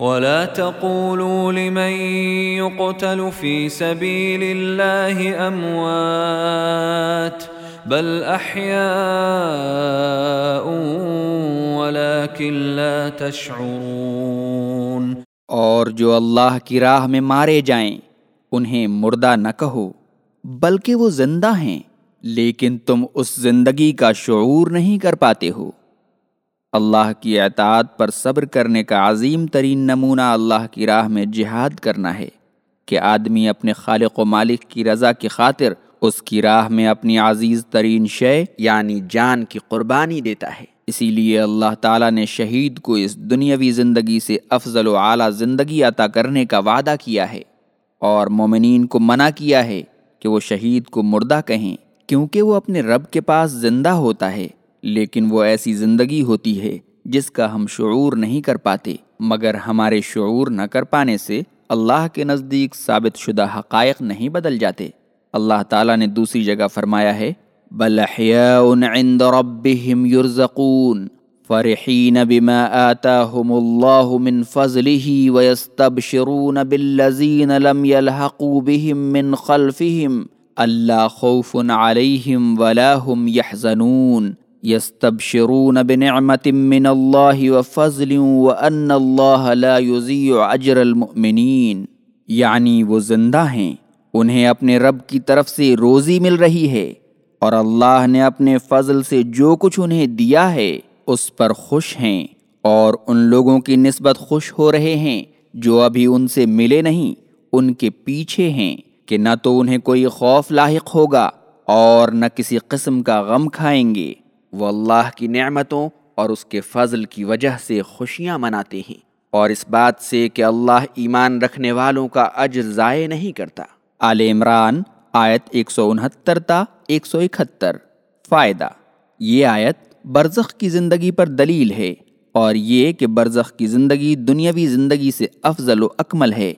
ولا تقولوا لمن يقتل في سبيل الله اموات بل احياء ولكن لا تشعرون. اور جو اللہ کی راہ میں مارے جائیں، انہیں مردہ نہ کہو، بلکہ وہ زندہ ہیں، لیکن تم اس زندگی کا شعور نہیں کر پاتے ہو۔ اللہ کی اعتعاد پر صبر کرنے کا عظیم ترین نمونہ اللہ کی راہ میں جہاد کرنا ہے کہ آدمی اپنے خالق و مالک کی رضا کی خاطر اس کی راہ میں اپنی عزیز ترین شے یعنی جان کی قربانی دیتا ہے۔ اسی لیے اللہ تعالیٰ نے شہید کو اس دنیاوی زندگی سے افضل و اعلیٰ زندگی عطا کرنے کا وعدہ کیا ہے اور مومنین کو منع کیا ہے کہ وہ شہید کو مردہ کہیں کیونکہ وہ اپنے رب کے پاس زندہ ہوتا ہے۔ لیکن وہ ایسی زندگی ہوتی ہے جس کا ہم شعور نہیں کر پاتے، مگر ہمارے شعور نہ کر پانے سے اللہ کے نزدیک ثابت شدہ حقائق نہیں بدل جاتے۔ اللہ تعالیٰ نے دوسری جگہ فرمایا ہے عند ربهم يرزقون فرحين بما آتاهم الله من فضله ويستبشرون بالذين لم يلحقوا بهم من خلفهم ألا خوف عليهم ولا هم يحزنون يستبشرون بنعمة من الله وفضل وأن الله لا يضيع أجر المؤمنين. یعنی وہ زندہ ہیں، انہیں اپنے رب کی طرف سے روزی مل رہی ہے، اور اللہ نے اپنے فضل سے جو کچھ انہیں دیا ہے، اس پر خوش ہیں، اور ان لوگوں کی نسبت خوش ہو رہے ہیں، جو ابھی ان سے ملے نہیں، ان کے پیچھے ہیں، کہ نہ تو انہیں کوئی خوف لاحق ہوگا، اور نہ کسی قسم کا غم کھائیں گے۔ وہ اللہ کی نعمتوں اور اس کے فضل کی وجہ سے خوشیاں مناتے ہیں اور اس بات سے کہ اللہ ایمان رکھنے والوں کا اجر ضائع نہیں کرتا۔ آل عمران آیت ایک سو انہتر تا ایک سو اکہتر۔ فائدہ، یہ آیت برزخ کی زندگی پر دلیل ہے اور یہ کہ برزخ کی زندگی دنیاوی زندگی سے افضل و اکمل ہے۔